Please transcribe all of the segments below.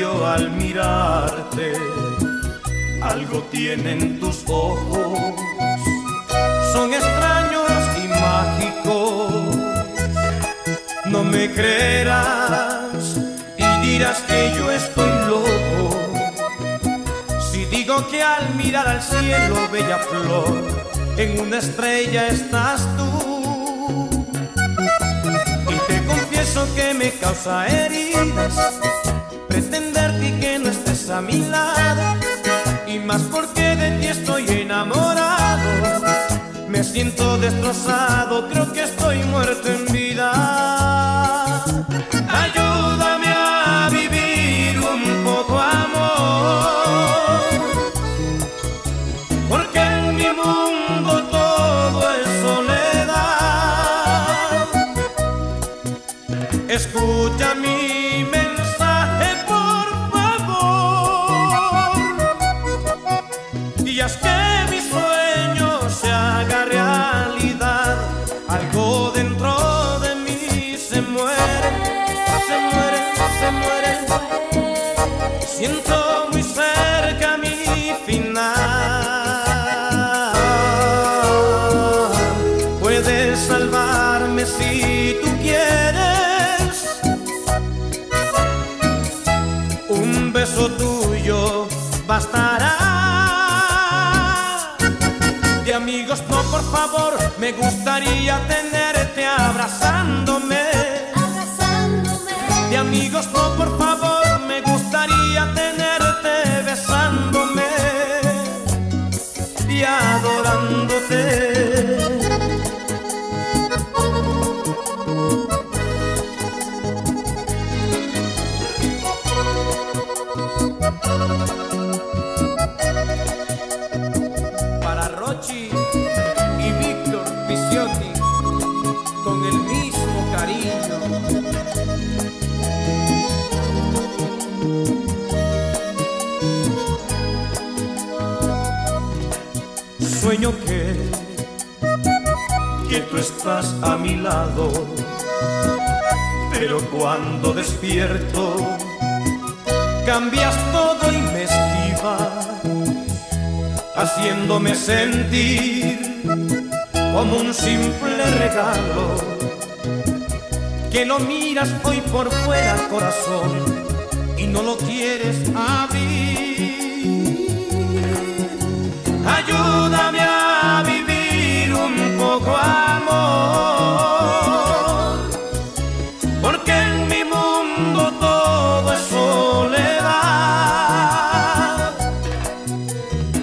al mirarte, algo tienen tus ojos, son extraños y mágicos. No me creerás y dirás que yo estoy loco. Si digo que al mirar al cielo, bella flor, en una estrella estás tú. Y te confieso que me causa heridas a mi lado. Y más porque de ti estoy enamorado. Me siento destrozado, creo que estoy muerto bastará. De amigos no, por favor, me gustaría tenerte abrazándome. abrazándome. De amigos no, por favor, me gustaría tenerte besándome y. Sueño que, que tú estás a mi lado, pero cuando despierto, cambias todo y me esquivas haciéndome sentir como un simple regalo que lo miras hoy por fuera corazón y no lo quieres abrir. Ayúdame a vivir un poco amor, porque en mi mundo todo es soledad.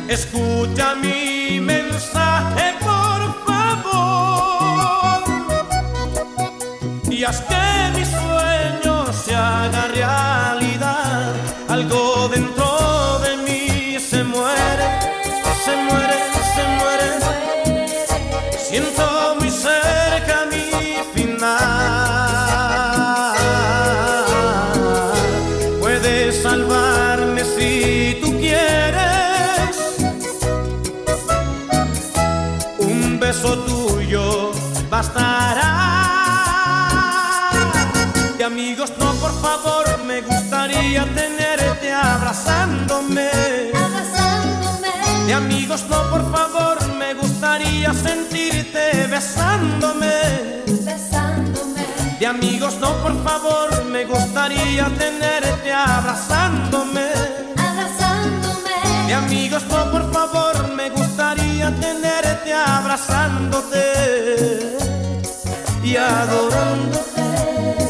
Escucha mi mensaje, por favor, y haz bastará. De amigos no, por favor, me gustaría tenerte abrazándome. abrazándome. De amigos no, por favor, me gustaría sentirte besándome. besándome. De amigos no, por favor, me gustaría tenerte abrazándome. abrazándome. De amigos no, por favor, me gustaría tenerte abrazándote y adorándote.